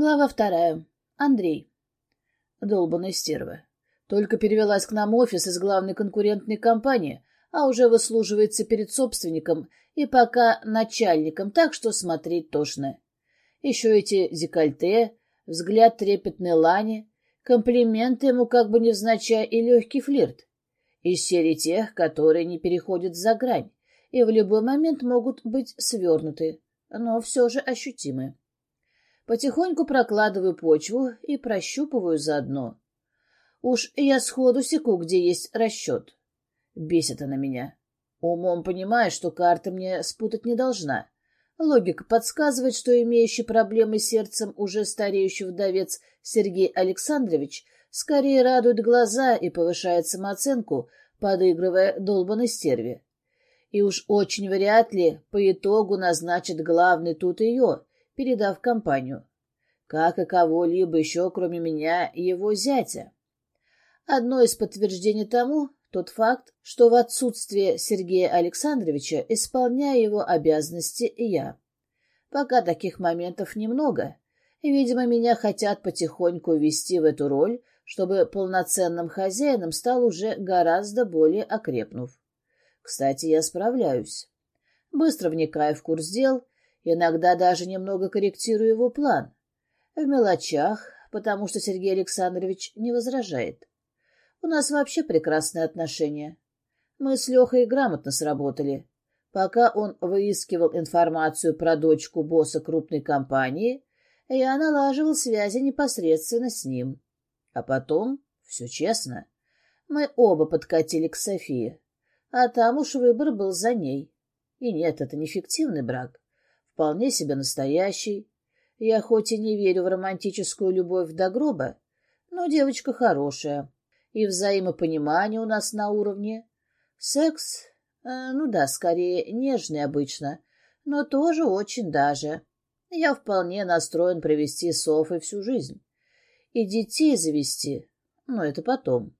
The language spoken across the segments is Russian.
Глава вторая. Андрей. Долбаная стерва. Только перевелась к нам офис из главной конкурентной компании, а уже выслуживается перед собственником и пока начальником, так что смотреть тошно. Еще эти декольте, взгляд трепетной лани, комплименты ему как бы невзначай и легкий флирт. Из серии тех, которые не переходят за грань и в любой момент могут быть свернуты, но все же ощутимы. Потихоньку прокладываю почву и прощупываю заодно. Уж я сходу секу, где есть расчет. Бесит она меня. Умом понимаю, что карта мне спутать не должна. Логика подсказывает, что имеющий проблемы с сердцем уже стареющий вдовец Сергей Александрович скорее радует глаза и повышает самооценку, подыгрывая долбанной стерве. И уж очень вряд ли по итогу назначит главный тут ее, передав компанию. Как и кого-либо еще, кроме меня, его зятя. Одно из подтверждений тому — тот факт, что в отсутствие Сергея Александровича исполняю его обязанности и я. Пока таких моментов немного, и, видимо, меня хотят потихоньку ввести в эту роль, чтобы полноценным хозяином стал уже гораздо более окрепнув. Кстати, я справляюсь. Быстро вникаю в курс дел, иногда даже немного корректирую его план. В мелочах, потому что Сергей Александрович не возражает. У нас вообще прекрасные отношения. Мы с Лехой грамотно сработали. Пока он выискивал информацию про дочку босса крупной компании, я налаживал связи непосредственно с ним. А потом, все честно, мы оба подкатили к Софии, а там уж выбор был за ней. И нет, это не фиктивный брак, вполне себе настоящий. Я хоть и не верю в романтическую любовь до гроба, но девочка хорошая, и взаимопонимание у нас на уровне. Секс, э, ну да, скорее нежный обычно, но тоже очень даже. Я вполне настроен провести с Софой всю жизнь. И детей завести, но это потом.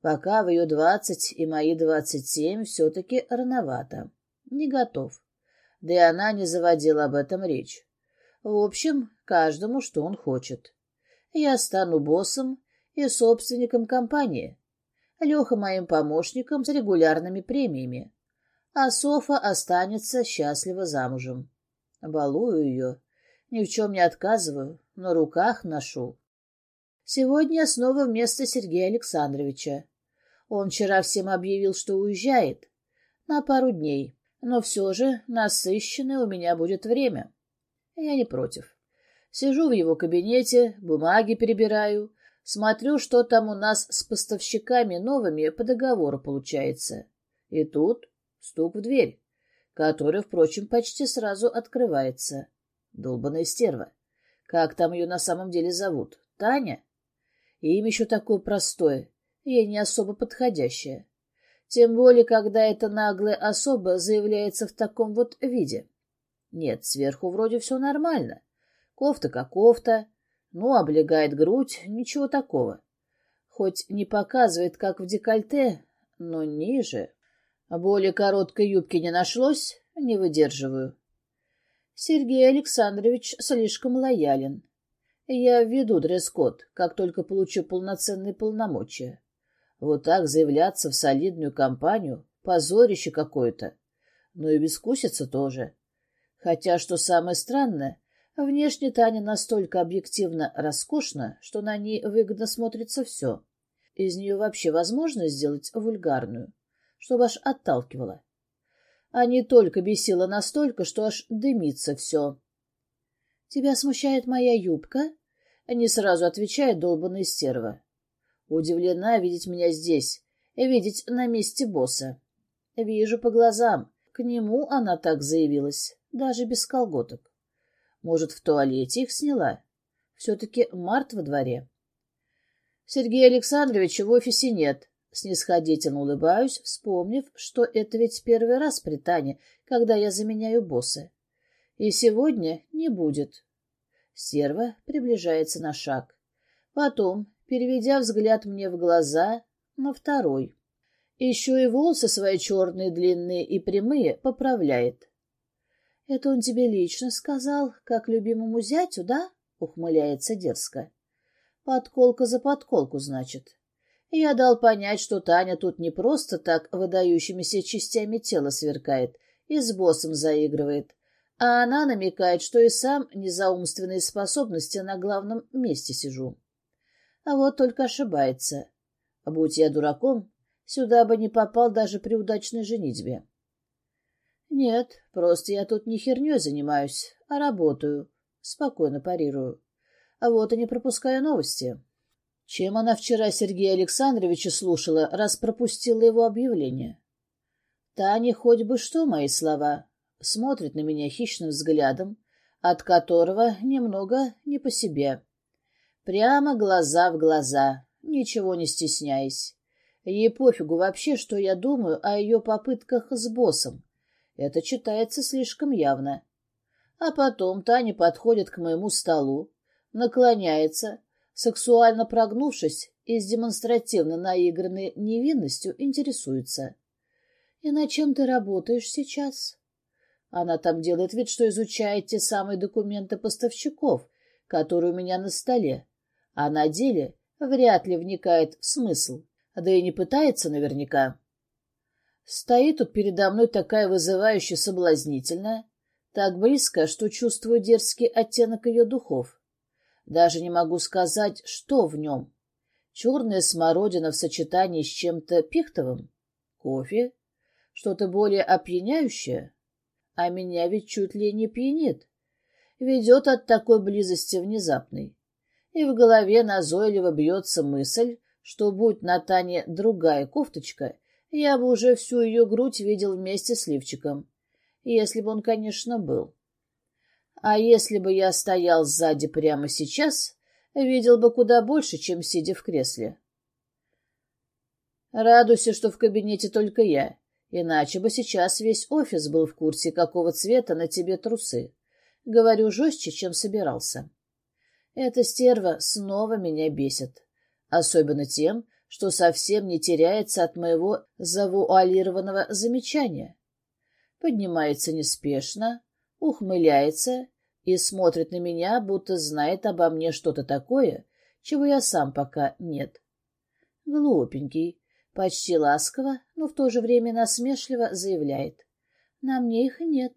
Пока в ее двадцать и мои двадцать семь все-таки рановато. Не готов. Да и она не заводила об этом речь. В общем, каждому, что он хочет. Я стану боссом и собственником компании. Леха моим помощником с регулярными премиями. А Софа останется счастливо замужем. Балую ее. Ни в чем не отказываю, на руках ношу. Сегодня снова вместо Сергея Александровича. Он вчера всем объявил, что уезжает. На пару дней. Но все же насыщенное у меня будет время. Я не против. Сижу в его кабинете, бумаги перебираю, смотрю, что там у нас с поставщиками новыми по договору получается. И тут стук в дверь который, впрочем, почти сразу открывается. Долбаная стерва. Как там ее на самом деле зовут? Таня? Имя еще такое простое, ей не особо подходящее. Тем более, когда эта наглая особа заявляется в таком вот виде. Нет, сверху вроде все нормально. Кофта как кофта, ну, облегает грудь, ничего такого. Хоть не показывает, как в декольте, но ниже. Более короткой юбки не нашлось, не выдерживаю. Сергей Александрович слишком лоялен. Я введу дресс-код, как только получу полноценные полномочия. Вот так заявляться в солидную компанию — позорище какое-то. Ну и бескусица тоже. Хотя, что самое странное, внешне Таня настолько объективно роскошна, что на ней выгодно смотрится все. Из нее вообще возможно сделать вульгарную чтобы аж отталкивала. А не только бесила настолько, что аж дымится все. — Тебя смущает моя юбка? — не сразу отвечает долбанная стерва. Удивлена видеть меня здесь, видеть на месте босса. Вижу по глазам. К нему она так заявилась, даже без колготок. Может, в туалете их сняла? Все-таки март во дворе. Сергея Александровича в офисе нет. Снисходительно улыбаюсь, вспомнив, что это ведь первый раз при Тане, когда я заменяю босса. И сегодня не будет. Серва приближается на шаг. Потом, переведя взгляд мне в глаза, на второй. Еще и волосы свои черные, длинные и прямые поправляет. — Это он тебе лично сказал, как любимому зятю, да? — ухмыляется дерзко. Подколка за подколку, значит. Я дал понять, что Таня тут не просто так выдающимися частями тела сверкает и с боссом заигрывает, а она намекает, что и сам не за умственные способности на главном месте сижу. А вот только ошибается. Будь я дураком, сюда бы не попал даже при удачной женитьбе. Нет, просто я тут не херней занимаюсь, а работаю. Спокойно парирую. А вот и не пропускаю новости. Чем она вчера Сергея Александровича слушала, раз пропустила его объявление? Таня хоть бы что, мои слова, смотрит на меня хищным взглядом, от которого немного не по себе. Прямо глаза в глаза, ничего не стесняясь. Ей пофигу вообще, что я думаю о ее попытках с боссом. Это читается слишком явно. А потом Таня подходит к моему столу, наклоняется, сексуально прогнувшись и с демонстративно наигранной невинностью интересуется. «И на чем ты работаешь сейчас?» Она там делает вид, что изучает те самые документы поставщиков, которые у меня на столе, а на деле вряд ли вникает в смысл, да и не пытается наверняка. Стоит тут передо мной такая вызывающая соблазнительная, так близко, что чувствую дерзкий оттенок ее духов. Даже не могу сказать, что в нем. Черная смородина в сочетании с чем-то пихтовым? Кофе? Что-то более опьяняющее? А меня ведь чуть ли не пьянит. Ведет от такой близости внезапной. И в голове назойливо бьется мысль, что будь на Тане другая кофточка, я бы уже всю ее грудь видел вместе с лифчиком. Если бы он, конечно, был. А если бы я стоял сзади прямо сейчас, видел бы куда больше, чем сидя в кресле. Радуйся, что в кабинете только я, иначе бы сейчас весь офис был в курсе, какого цвета на тебе трусы. Говорю жестче, чем собирался. Эта стерва снова меня бесит, особенно тем, что совсем не теряется от моего завуалированного замечания. Поднимается неспешно, ухмыляется и смотрит на меня, будто знает обо мне что-то такое, чего я сам пока нет. Глупенький, почти ласково, но в то же время насмешливо заявляет. На мне их нет.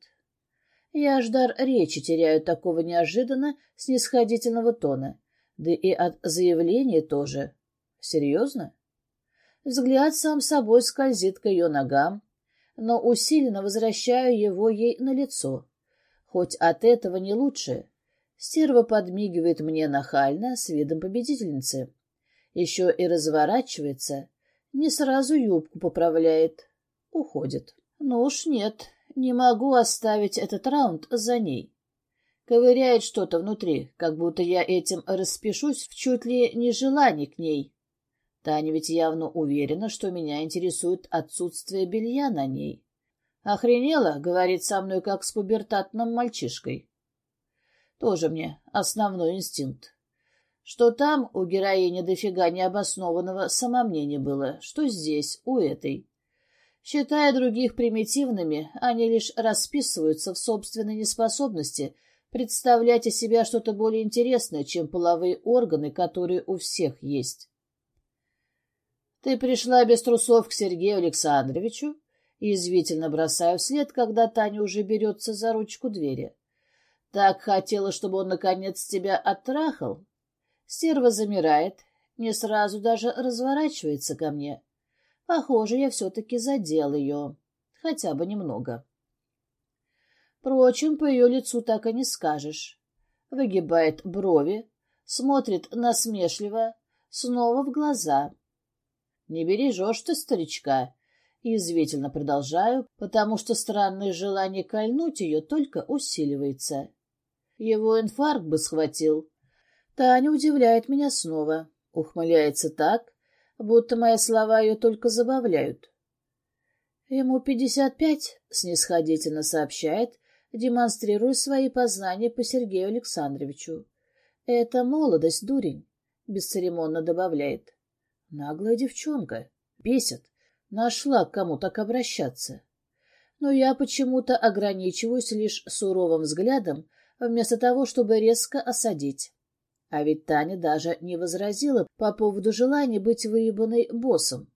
Я аж дар речи теряю такого неожиданно снисходительного тона, да и от заявления тоже. Серьезно? Взгляд сам собой скользит к ее ногам, но усиленно возвращаю его ей на лицо. Хоть от этого не лучше. Стерва подмигивает мне нахально с видом победительницы. Еще и разворачивается, не сразу юбку поправляет. Уходит. Ну уж нет, не могу оставить этот раунд за ней. Ковыряет что-то внутри, как будто я этим распишусь в чуть ли не желании к ней. Таня ведь явно уверена, что меня интересует отсутствие белья на ней. Охренела, говорит со мной, как с пубертатным мальчишкой. Тоже мне основной инстинкт. Что там у героини дофига необоснованного самомнения было, что здесь, у этой. Считая других примитивными, они лишь расписываются в собственной неспособности представлять из себя что-то более интересное, чем половые органы, которые у всех есть. «Ты пришла без трусов к Сергею Александровичу?» Язвительно бросаю вслед, когда Таня уже берется за ручку двери. «Так хотела, чтобы он, наконец, тебя оттрахал?» Стерва замирает, не сразу даже разворачивается ко мне. Похоже, я все-таки задел ее. Хотя бы немного. Впрочем, по ее лицу так и не скажешь. Выгибает брови, смотрит насмешливо, снова в глаза. Не бережешь ты старичка. Язвительно продолжаю, потому что странное желание кольнуть ее только усиливается. Его инфаркт бы схватил. Таня удивляет меня снова, ухмыляется так, будто мои слова ее только забавляют. Ему пятьдесят пять, снисходительно сообщает, демонстрируя свои познания по Сергею Александровичу. Это молодость, дурень, бесцеремонно добавляет. Наглая девчонка. Бесит. Нашла к кому так обращаться. Но я почему-то ограничиваюсь лишь суровым взглядом, вместо того, чтобы резко осадить. А ведь Таня даже не возразила по поводу желания быть выебанной боссом.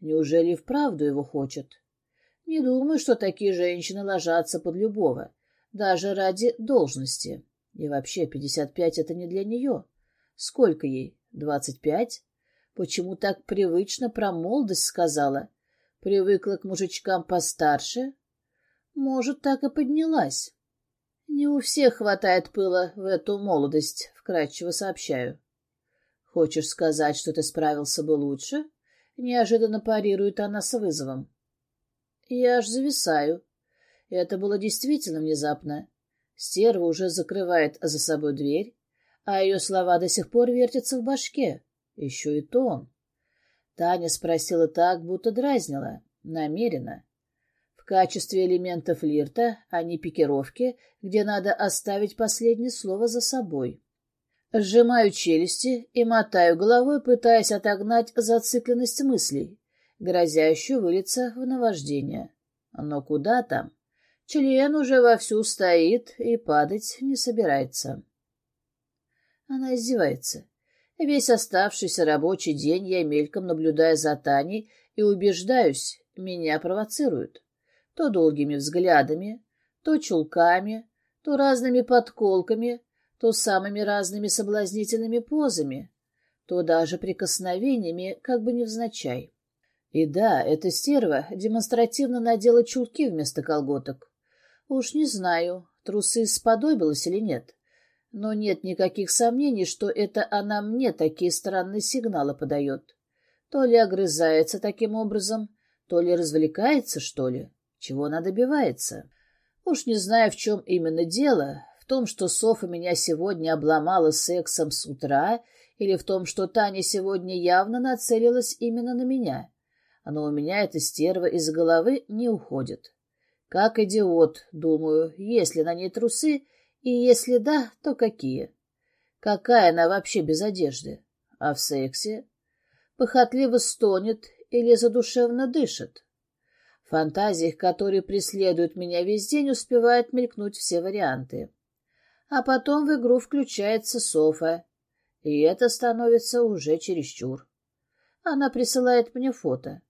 Неужели вправду его хочет? Не думаю, что такие женщины ложатся под любого, даже ради должности. И вообще, пятьдесят пять — это не для нее. Сколько ей? Двадцать пять? Почему так привычно про молодость сказала? Привыкла к мужичкам постарше? Может, так и поднялась. Не у всех хватает пыла в эту молодость, вкратчиво сообщаю. Хочешь сказать, что ты справился бы лучше? Неожиданно парирует она с вызовом. Я аж зависаю. Это было действительно внезапно. Стерва уже закрывает за собой дверь, а ее слова до сих пор вертятся в башке. Еще и тон. Таня спросила так, будто дразнила. Намеренно. В качестве элемента флирта, а не пикировки, где надо оставить последнее слово за собой. Сжимаю челюсти и мотаю головой, пытаясь отогнать зацикленность мыслей, грозящую вылиться в наваждение. Но куда там? Член уже вовсю стоит и падать не собирается. Она издевается. Весь оставшийся рабочий день я мельком наблюдаю за Таней и убеждаюсь, меня провоцируют. То долгими взглядами, то чулками, то разными подколками, то самыми разными соблазнительными позами, то даже прикосновениями, как бы невзначай. И да, эта стерва демонстративно надела чулки вместо колготок. Уж не знаю, трусы сподобилась или нет, но нет никаких сомнений, что это она мне такие странные сигналы подает. То ли огрызается таким образом, то ли развлекается, что ли. Чего она добивается? Уж не знаю, в чем именно дело, в том, что Софа меня сегодня обломала сексом с утра, или в том, что Таня сегодня явно нацелилась именно на меня. Но у меня эта стерва из головы не уходит. Как идиот, думаю, если на ней трусы, и если да, то какие? Какая она вообще без одежды? А в сексе? Похотливо стонет или задушевно дышит? Фантазиях, которые преследуют меня весь день, успевают мелькнуть все варианты. А потом в игру включается Софа, и это становится уже чересчур. Она присылает мне фото.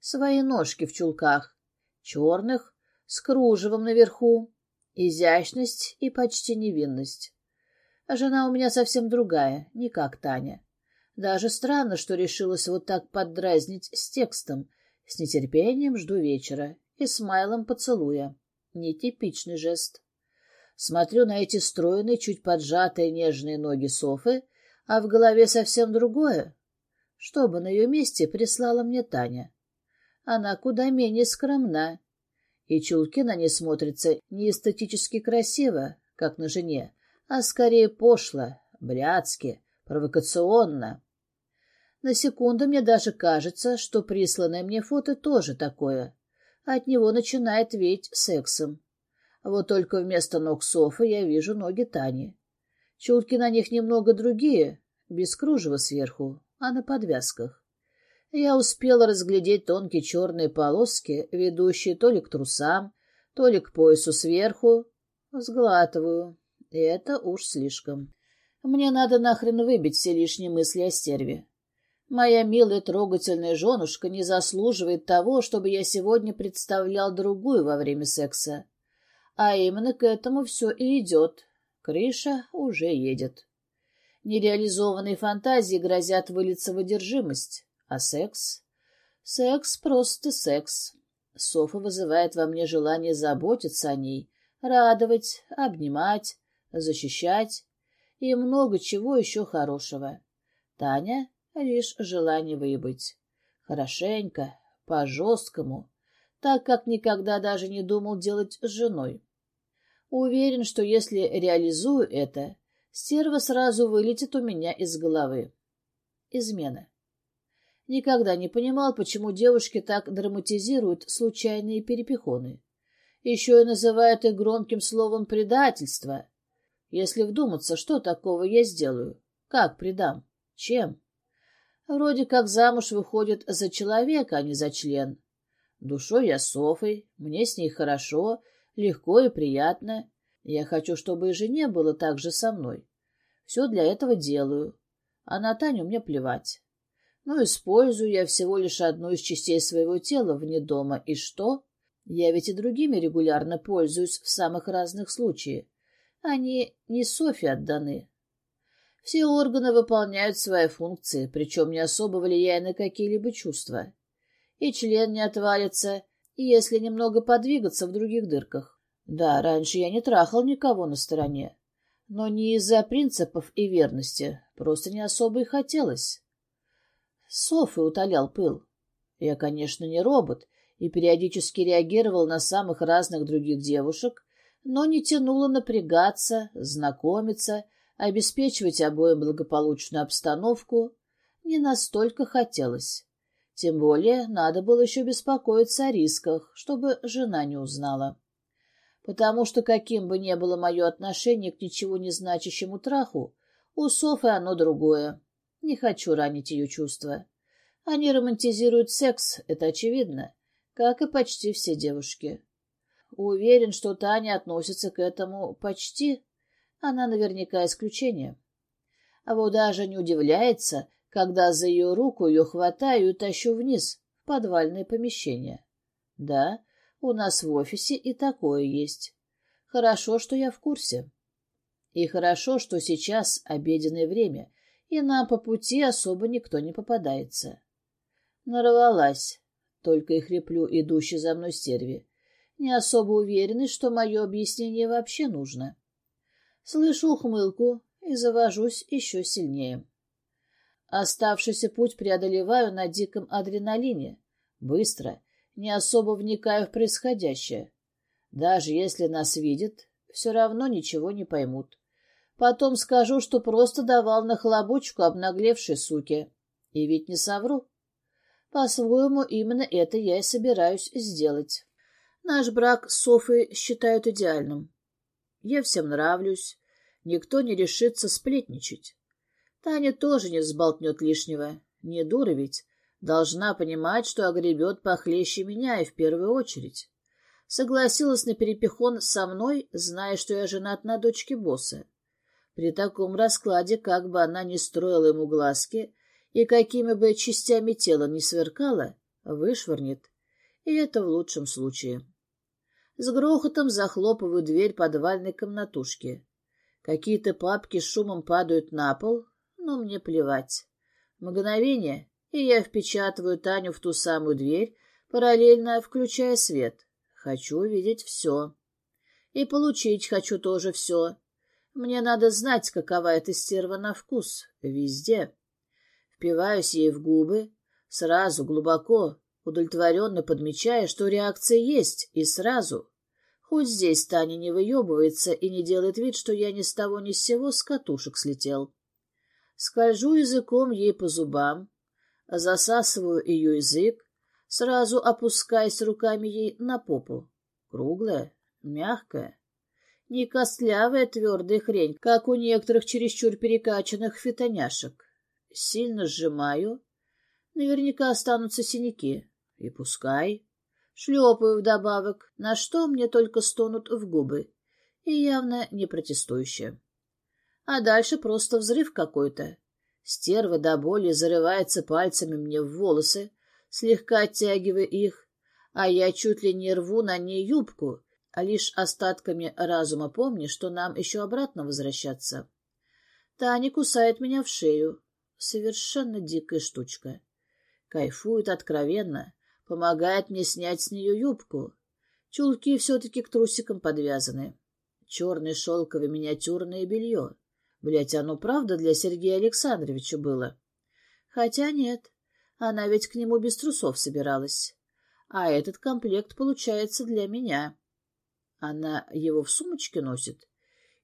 Свои ножки в чулках, черных, с кружевом наверху, изящность и почти невинность. Жена у меня совсем другая, не как Таня. Даже странно, что решилась вот так поддразнить с текстом. С нетерпением жду вечера и смайлом поцелуя. Нетипичный жест. Смотрю на эти стройные, чуть поджатые нежные ноги Софы, а в голове совсем другое. Что бы на ее месте прислала мне Таня? Она куда менее скромна, и чулки на ней смотрятся не эстетически красиво, как на жене, а скорее пошло, блядски, провокационно. На секунду мне даже кажется, что присланное мне фото тоже такое. От него начинает веять сексом. Вот только вместо ног Софы я вижу ноги Тани. Чулки на них немного другие, без кружева сверху, а на подвязках. Я успела разглядеть тонкие черные полоски, ведущие то ли к трусам, то ли к поясу сверху. Сглатываю. Это уж слишком. Мне надо нахрен выбить все лишние мысли о стерве. Моя милая трогательная женушка не заслуживает того, чтобы я сегодня представлял другую во время секса. А именно к этому все и идет. Крыша уже едет. Нереализованные фантазии грозят вылиться в одержимость. А секс? Секс просто секс. Софа вызывает во мне желание заботиться о ней, радовать, обнимать, защищать и много чего еще хорошего. Таня — лишь желание выебать. Хорошенько, по-жесткому, так как никогда даже не думал делать с женой. Уверен, что если реализую это, стерва сразу вылетит у меня из головы. Измена. Никогда не понимал, почему девушки так драматизируют случайные перепихоны. Еще и называют их громким словом «предательство». Если вдуматься, что такого я сделаю? Как предам? Чем? Вроде как замуж выходит за человека, а не за член. Душой я Софой, мне с ней хорошо, легко и приятно. Я хочу, чтобы и жене было так же со мной. Все для этого делаю. А на Таню мне плевать. Ну, использую я всего лишь одну из частей своего тела вне дома. И что? Я ведь и другими регулярно пользуюсь в самых разных случаях. Они не Софье отданы. Все органы выполняют свои функции, причем не особо влияя на какие-либо чувства. И член не отвалится, если немного подвигаться в других дырках. Да, раньше я не трахал никого на стороне, но не из-за принципов и верности, просто не особо и хотелось. Софы утолял пыл. Я, конечно, не робот и периодически реагировал на самых разных других девушек, но не тянуло напрягаться, знакомиться, обеспечивать обоим благополучную обстановку не настолько хотелось. Тем более надо было еще беспокоиться о рисках, чтобы жена не узнала. Потому что каким бы ни было мое отношение к ничего не значащему траху, у Софы оно другое. Не хочу ранить ее чувства. Они романтизируют секс, это очевидно, как и почти все девушки. Уверен, что Таня относится к этому почти. Она наверняка исключение. А вот даже не удивляется, когда за ее руку ее хватаю и тащу вниз, в подвальное помещение. Да, у нас в офисе и такое есть. Хорошо, что я в курсе. И хорошо, что сейчас обеденное время, и нам по пути особо никто не попадается. Нарвалась, только и хриплю идущий за мной стерви, не особо уверенный, что мое объяснение вообще нужно. Слышу ухмылку и завожусь еще сильнее. Оставшийся путь преодолеваю на диком адреналине. Быстро, не особо вникаю в происходящее. Даже если нас видят, все равно ничего не поймут. Потом скажу, что просто давал на хлобучку обнаглевшей суке. И ведь не совру. По-своему, именно это я и собираюсь сделать. Наш брак с Софой считают идеальным. Я всем нравлюсь, никто не решится сплетничать. Таня тоже не взболтнет лишнего. Не дура ведь. Должна понимать, что огребет похлеще меня и в первую очередь. Согласилась на перепихон со мной, зная, что я женат на дочке босса. При таком раскладе, как бы она ни строила ему глазки и какими бы частями тела ни сверкала, вышвырнет. И это в лучшем случае. С грохотом захлопываю дверь подвальной комнатушки. Какие-то папки с шумом падают на пол, но мне плевать. Мгновение, и я впечатываю Таню в ту самую дверь, параллельно включая свет. Хочу видеть все. И получить хочу тоже все. Мне надо знать, какова эта стерва на вкус. Везде. Впиваюсь ей в губы, сразу, глубоко, удовлетворенно подмечая, что реакция есть, и сразу. Хоть здесь Таня не выебывается и не делает вид, что я ни с того ни с сего с катушек слетел. Скольжу языком ей по зубам, засасываю ее язык, сразу опускаясь руками ей на попу. Круглая, мягкая, не костлявая твердая хрень, как у некоторых чересчур перекачанных фитоняшек. Сильно сжимаю, наверняка останутся синяки. И пускай. Шлепаю вдобавок, на что мне только стонут в губы, и явно не протестующие а дальше просто взрыв какой-то. Стерва до боли зарывается пальцами мне в волосы, слегка оттягивая их, а я чуть ли не рву на ней юбку, а лишь остатками разума помню, что нам еще обратно возвращаться. Таня кусает меня в шею. Совершенно дикая штучка. Кайфует откровенно, помогает мне снять с нее юбку. Чулки все-таки к трусикам подвязаны. Черное шелковое миниатюрное белье. Блять, оно правда для Сергея Александровича было? Хотя нет, она ведь к нему без трусов собиралась. А этот комплект получается для меня. Она его в сумочке носит?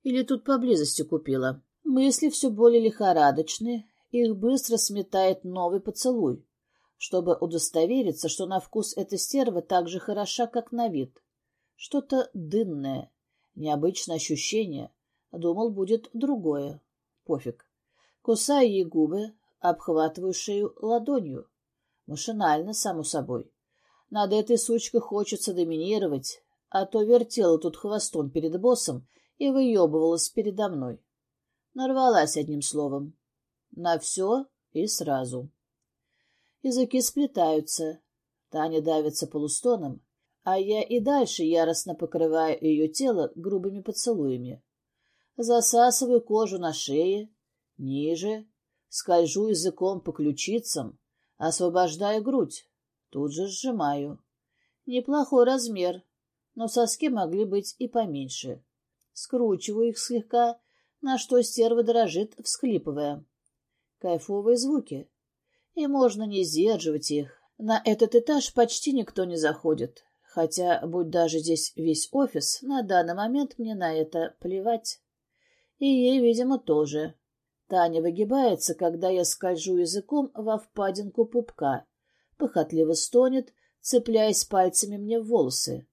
Или тут поблизости купила? Мысли все более лихорадочные, их быстро сметает новый поцелуй, чтобы удостовериться, что на вкус эта стерва так же хороша, как на вид. Что-то дынное, необычное ощущение, Думал, будет другое. Пофиг. Кусаю ей губы, обхватываю шею ладонью. Машинально, само собой. Над этой сучкой хочется доминировать, а то вертела тут хвостом перед боссом и выебывалась передо мной. Нарвалась одним словом. На все и сразу. Языки сплетаются. Таня давится полустоном, а я и дальше яростно покрываю ее тело грубыми поцелуями. Засасываю кожу на шее, ниже, скольжу языком по ключицам, освобождаю грудь, тут же сжимаю. Неплохой размер, но соски могли быть и поменьше. Скручиваю их слегка, на что стерва дрожит, всхлипывая. Кайфовые звуки. И можно не сдерживать их. На этот этаж почти никто не заходит. Хотя, будь даже здесь весь офис, на данный момент мне на это плевать. И ей, видимо, тоже. Таня выгибается, когда я скольжу языком во впадинку пупка. Похотливо стонет, цепляясь пальцами мне в волосы.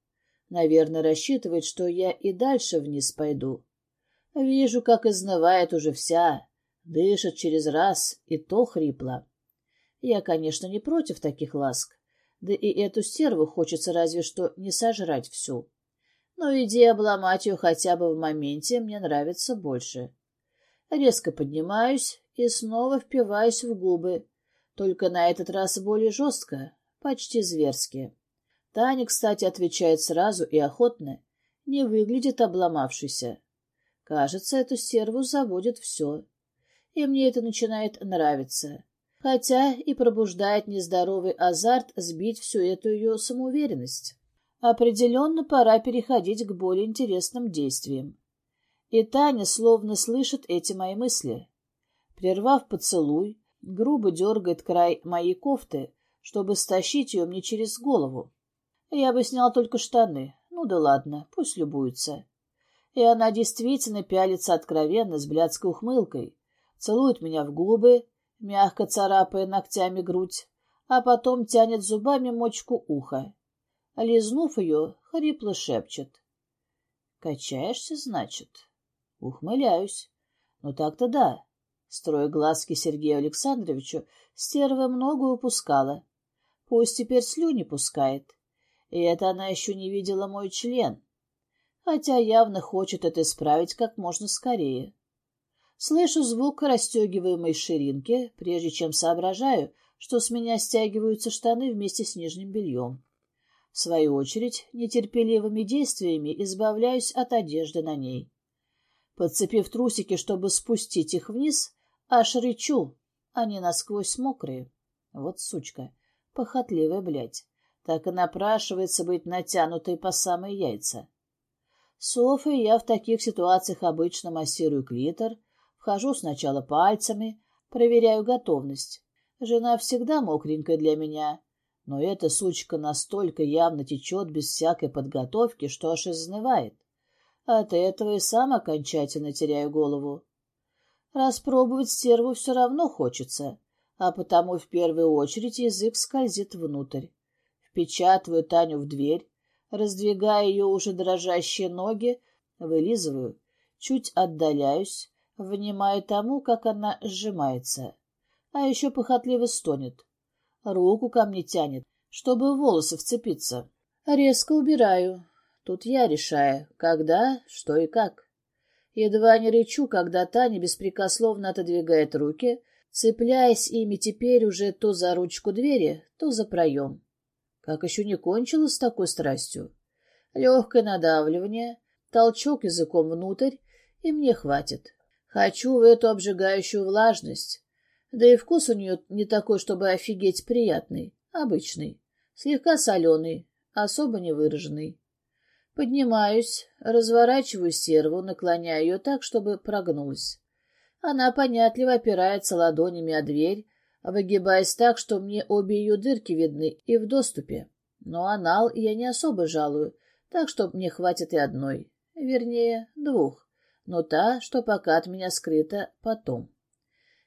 Наверное, рассчитывает, что я и дальше вниз пойду. Вижу, как изнывает уже вся, дышит через раз, и то хрипло. Я, конечно, не против таких ласк, да и эту стерву хочется разве что не сожрать всю. Но идея обломать ее хотя бы в моменте мне нравится больше. Резко поднимаюсь и снова впиваюсь в губы, только на этот раз более жестко, почти зверски. Таня, кстати, отвечает сразу и охотно, не выглядит обломавшейся. Кажется, эту стерву заводит все. И мне это начинает нравиться. Хотя и пробуждает нездоровый азарт сбить всю эту ее самоуверенность. Определенно пора переходить к более интересным действиям. И Таня словно слышит эти мои мысли. Прервав поцелуй, грубо дергает край моей кофты, чтобы стащить ее мне через голову. Я бы снял только штаны. Ну да ладно, пусть любуется. И она действительно пялится откровенно, с блядской ухмылкой. Целует меня в губы, мягко царапая ногтями грудь, а потом тянет зубами мочку уха. Лизнув ее, хрипло шепчет. «Качаешься, значит?» Ухмыляюсь. Ну так-то да. Строя глазки Сергею Александровичу, стерва много упускала. Пусть теперь слюни пускает. И это она еще не видела мой член. Хотя явно хочет это исправить как можно скорее. Слышу звук расстегиваемой ширинки, прежде чем соображаю, что с меня стягиваются штаны вместе с нижним бельем. В свою очередь, нетерпеливыми действиями избавляюсь от одежды на ней. Подцепив трусики, чтобы спустить их вниз, аж рычу. Они насквозь мокрые. Вот сучка, похотливая, блядь. Так и напрашивается быть натянутой по самые яйца. Софья я в таких ситуациях обычно массирую клитор, вхожу сначала пальцами, проверяю готовность. Жена всегда мокренькая для меня, но эта сучка настолько явно течет без всякой подготовки, что аж изнывает. От этого и сам окончательно теряю голову. Распробовать стерву все равно хочется, а потому в первую очередь язык скользит внутрь. Впечатываю Таню в дверь, раздвигая ее уже дрожащие ноги, вылизываю, чуть отдаляюсь, внимая тому, как она сжимается. А еще похотливо стонет. Руку ко мне тянет, чтобы волосы вцепиться. Резко убираю, Тут я решаю, когда, что и как. Едва не речу, когда Таня беспрекословно отодвигает руки, цепляясь ими теперь уже то за ручку двери, то за проем. Как еще не кончила с такой страстью? Легкое надавливание, толчок языком внутрь, и мне хватит. Хочу в эту обжигающую влажность. Да и вкус у нее не такой, чтобы офигеть приятный, обычный, слегка соленый, особо не выраженный. Поднимаюсь, разворачиваю серву, наклоняя ее так, чтобы прогнулась. Она понятливо опирается ладонями о дверь, выгибаясь так, что мне обе ее дырки видны и в доступе. Но анал я не особо жалую, так что мне хватит и одной, вернее, двух, но та, что пока от меня скрыта, потом.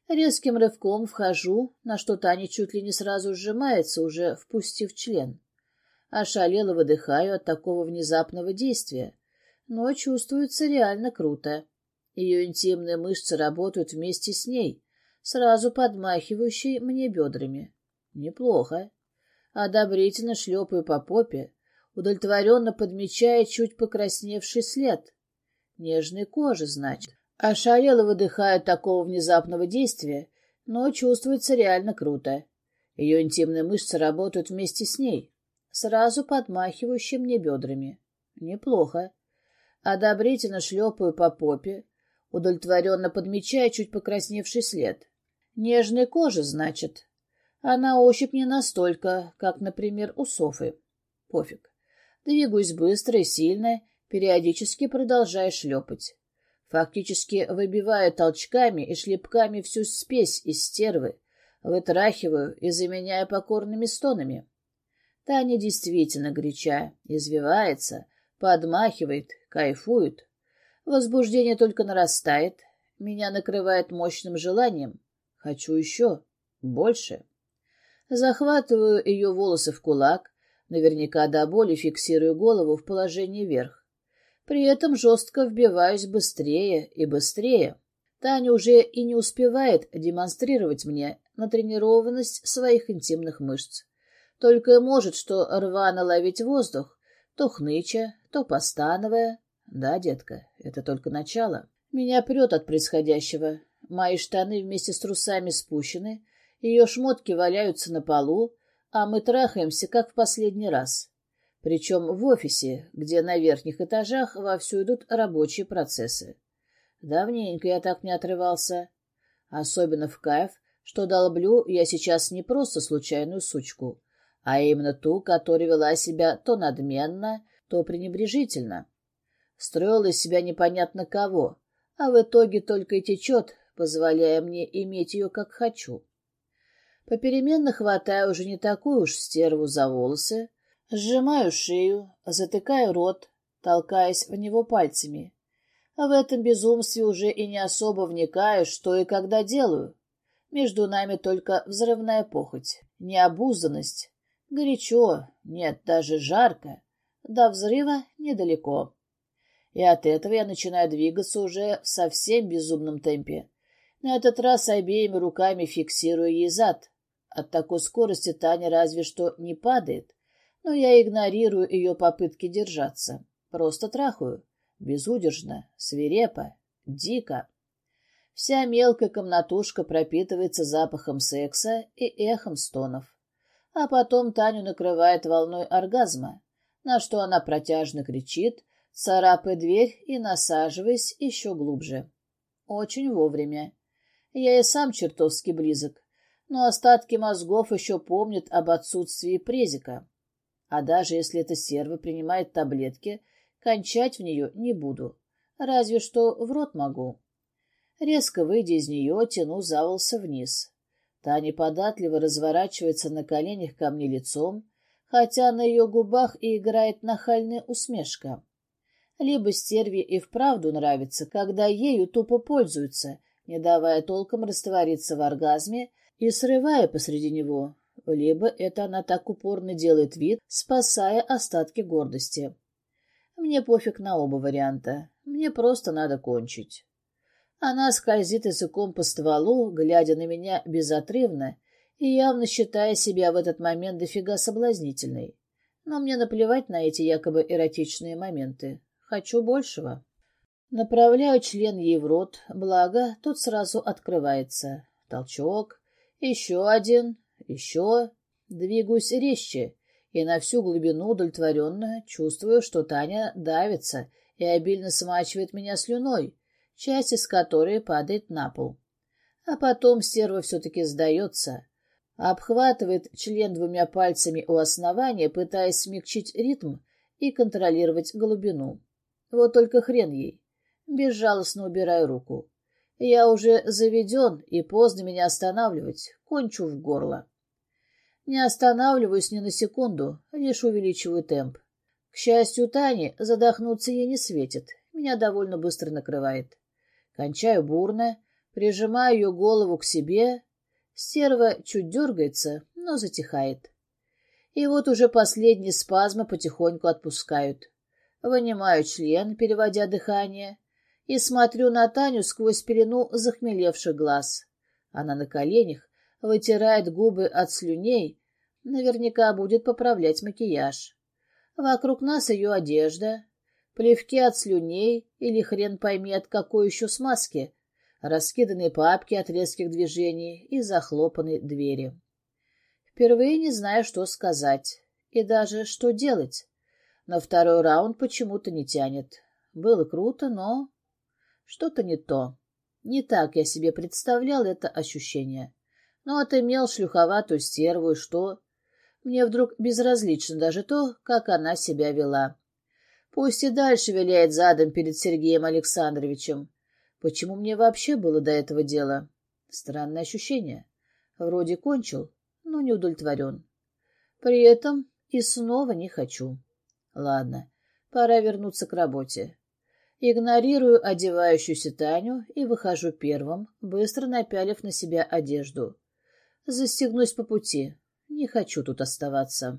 Резким рывком вхожу, на что Таня чуть ли не сразу сжимается, уже впустив член. Ошалело выдыхаю от такого внезапного действия, но чувствуется реально круто. Ее интимные мышцы работают вместе с ней, сразу подмахивающей мне бедрами. Неплохо. Одобрительно шлепаю по попе, удовлетворенно подмечая чуть покрасневший след. Нежной кожи, значит. Ошалело выдыхает такого внезапного действия, но чувствуется реально круто. Ее интимные мышцы работают вместе с ней, сразу подмахивающие мне бедрами. Неплохо. Одобрительно шлепаю по попе, удовлетворенно подмечая чуть покрасневший след. Нежная кожа, значит. А на ощупь не настолько, как, например, у Софы. Пофиг. Двигаюсь быстро и сильно, периодически продолжая шлепать. Фактически выбиваю толчками и шлепками всю спесь из стервы, вытрахиваю и заменяю покорными стонами. Таня действительно горяча, извивается, подмахивает, кайфует. Возбуждение только нарастает, меня накрывает мощным желанием. Хочу еще, больше. Захватываю ее волосы в кулак, наверняка до боли фиксирую голову в положении вверх. При этом жестко вбиваюсь быстрее и быстрее. Таня уже и не успевает демонстрировать мне натренированность своих интимных мышц. Только может, что рвано ловить воздух, то хныча, то постановая. Да, детка, это только начало. Меня прет от происходящего. Мои штаны вместе с трусами спущены, ее шмотки валяются на полу, а мы трахаемся, как в последний раз. Причем в офисе, где на верхних этажах вовсю идут рабочие процессы. Давненько я так не отрывался. Особенно в кайф, что долблю я сейчас не просто случайную сучку, а именно ту, которая вела себя то надменно, то пренебрежительно. Строила из себя непонятно кого, а в итоге только и течет, позволяя мне иметь ее как хочу. Попеременно хватаю уже не такую уж стерву за волосы, Сжимаю шею, затыкаю рот, толкаясь в него пальцами. А в этом безумстве уже и не особо вникаю, что и когда делаю. Между нами только взрывная похоть, необузданность. Горячо, нет, даже жарко. До взрыва недалеко. И от этого я начинаю двигаться уже в совсем безумном темпе. На этот раз обеими руками фиксирую ей зад. От такой скорости Таня разве что не падает но я игнорирую ее попытки держаться. Просто трахаю. Безудержно, свирепо, дико. Вся мелкая комнатушка пропитывается запахом секса и эхом стонов. А потом Таню накрывает волной оргазма, на что она протяжно кричит, царапая дверь и насаживаясь еще глубже. Очень вовремя. Я и сам чертовски близок, но остатки мозгов еще помнят об отсутствии презика. А даже если эта серва принимает таблетки, кончать в нее не буду. Разве что в рот могу. Резко выйдя из нее, тяну за волосы вниз. Таня податливо разворачивается на коленях ко мне лицом, хотя на ее губах и играет нахальная усмешка. Либо стерве и вправду нравится, когда ею тупо пользуются, не давая толком раствориться в оргазме и срывая посреди него, либо это она так упорно делает вид, спасая остатки гордости. Мне пофиг на оба варианта. Мне просто надо кончить. Она скользит языком по стволу, глядя на меня безотрывно и явно считая себя в этот момент дофига соблазнительной. Но мне наплевать на эти якобы эротичные моменты. Хочу большего. Направляю член ей в рот, благо тот сразу открывается. Толчок. Еще один. Еще двигаюсь резче и на всю глубину удовлетворенно чувствую, что Таня давится и обильно смачивает меня слюной, часть из которой падает на пол. А потом стерва все-таки сдается, обхватывает член двумя пальцами у основания, пытаясь смягчить ритм и контролировать глубину. Вот только хрен ей. Безжалостно убираю руку. Я уже заведен, и поздно меня останавливать. Кончу в горло. Не останавливаюсь ни на секунду, лишь увеличиваю темп. К счастью, Тани задохнуться ей не светит. Меня довольно быстро накрывает. Кончаю бурно, прижимаю ее голову к себе. Стерва чуть дергается, но затихает. И вот уже последние спазмы потихоньку отпускают. Вынимаю член, переводя дыхание, и смотрю на Таню сквозь пелену захмелевших глаз. Она на коленях, вытирает губы от слюней, наверняка будет поправлять макияж. Вокруг нас ее одежда. Плевки от слюней или хрен пойми от какой еще смазки, раскиданные папки от резких движений и захлопанные двери. Впервые не знаю, что сказать и даже что делать. На второй раунд почему-то не тянет. Было круто, но что-то не то. Не так я себе представлял это ощущение. Но отымел шлюховатую стерву, и что? Мне вдруг безразлично даже то, как она себя вела. Пусть и дальше виляет задом перед Сергеем Александровичем. Почему мне вообще было до этого дела? Странное ощущение. Вроде кончил, но не удовлетворен. При этом и снова не хочу. Ладно, пора вернуться к работе. Игнорирую одевающуюся Таню и выхожу первым, быстро напялив на себя одежду. Застегнусь по пути. Не хочу тут оставаться.